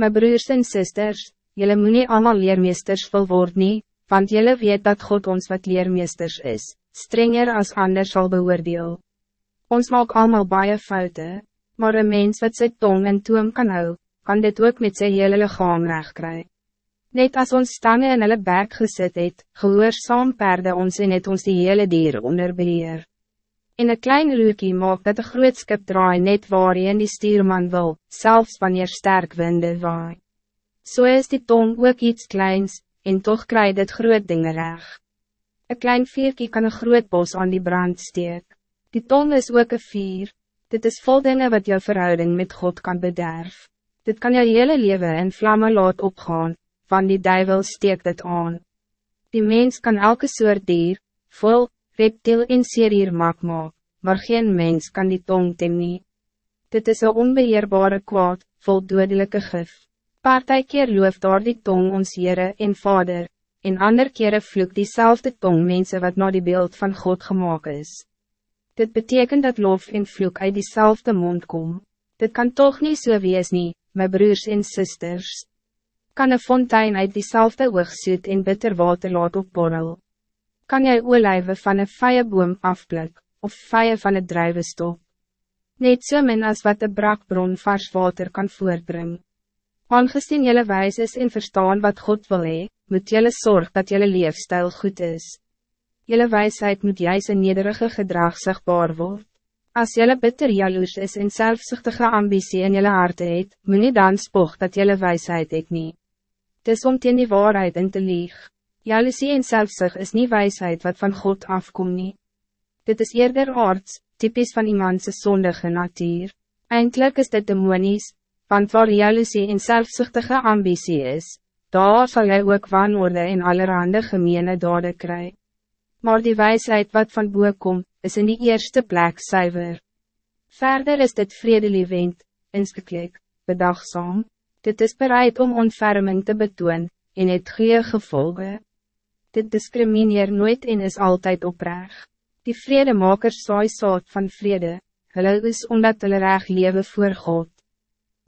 My broers en sisters, jullie moet nie allemaal leermeesters wil word nie, want jullie weet dat God ons wat leermeesters is, strenger als anders zal beoordeel. Ons maak allemaal baie fouten, maar een mens wat sy tong en toom kan hou, kan dit ook met sy hele lichaam recht kry. Net als ons stange in hulle bek gesit het, gehoorzaam perde ons en het ons die hele dier onder beheer. En een klein roerkie maak dat de groot skip draai net waarin die stuurman wil, zelfs wanneer sterk winde waai. Zo so is die tong ook iets kleins, en toch krijgt het groot dingen reg. Een klein vierkie kan een groot bos aan die brand steek. Die tong is ook een vier. Dit is vol dingen wat jou verhouding met God kan bederf. Dit kan jou hele leven in vlammen laat opgaan, van die duivel steekt het aan. Die mens kan elke soort dier, vol, reptiel en serier maak maak, maar geen mens kan die tong tem nie. Dit is een onbeheerbare kwaad, vol dodelijke gif. Partij keer loof daar die tong ons Heere en Vader, en ander kere vloek diezelfde tong mensen wat na die beeld van God gemaakt is. Dit betekent dat loof en vloek uit diezelfde mond kom. Dit kan toch niet zo so wees nie, my broers en sisters. Kan een fontein uit diezelfde oogsoet en bitter water laat opborrel? Kan jy olijven van een vije boom afpluk, of vije van een druivenstop? Net so min as wat de brakbron vars water kan voortbrengen. Aangezien jullie wijs is en verstaan wat God wil hee, moet jullie zorg dat jullie leefstijl goed is. Jullie wijsheid moet juist een nederige gedrag zichtbaar worden. Als jullie bitter jaloers is en zelfzuchtige ambitie in jullie hart het, moet nie dan spog dat jullie wijsheid ik niet. Het is om teen die waarheid in te lieg. Jaloezie en zelfzucht is niet wijsheid wat van God afkomt nie. Dit is eerder arts, typisch van iemandse zondige natuur. Eindelijk is dit demonisch, want waar jaloezie en zelfzuchtige ambitie is, daar zal jy ook wanorde en allerhande gemeene dade kry. Maar die wijsheid wat van boe kom, is in die eerste plek zuiver. Verder is dit vredelievend, insgeklik, bedagzaam, dit is bereid om ontferming te betoon, en het goede gevolgen. Dit discrimineer nooit en is altijd oprecht. Die vredemakers saai saad van vrede, hulle is omdat hulle reg lewe voor God.